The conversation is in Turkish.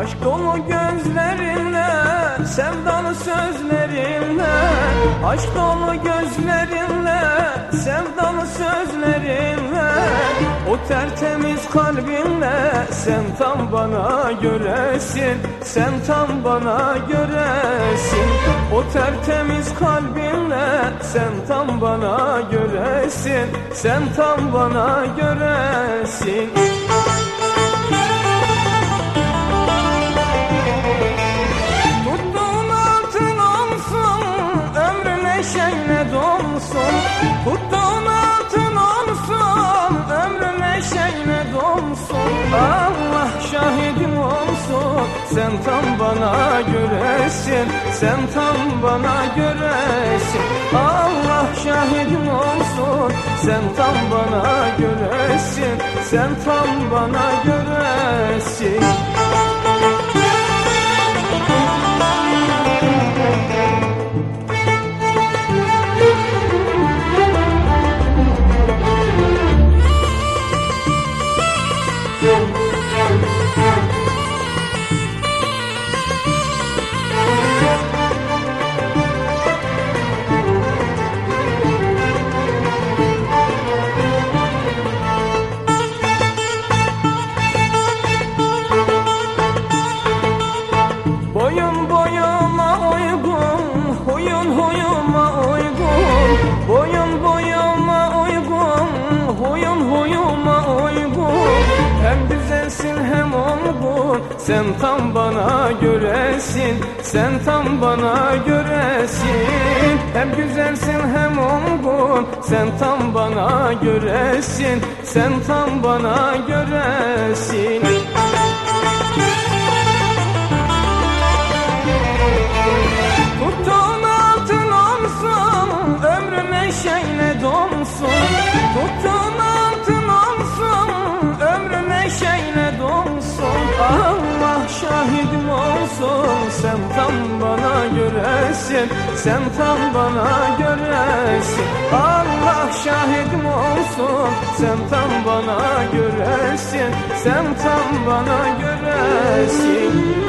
Aşk dolu gözlerinle, sevdalı sözlerinle Aşk dolu gözlerinle, sevdalı sözlerinle O tertemiz kalbinle sen tam bana göresin. Sen tam bana göresin. O tertemiz kalbinle sen tam bana göresin. Sen tam bana göresin Ömrün neşeyle dolsun Tuttuğun altın olsun Ömrün neşeyle dolsun. Allah şahidim olsun Sen tam bana göresin Sen tam bana göresin. Allah şahidim olsun Sen tam bana göresin Sen tam bana göresin huyuma uygun Boyun boyuma uygun, huyun huyuma uygun. Hem güzelsin hem olgun, sen tam bana göresin Sen tam bana göresin. Hem güzelsin hem olgun, sen tam bana göresin Sen tam bana göresin donsun Tuttuğun altın olsun Ömrüm neşeyle donsun. Allah şahidim olsun Sen tam bana göresin. Sen tam bana göresin. Allah şahidim olsun Sen tam bana göresin. Sen tam bana göresin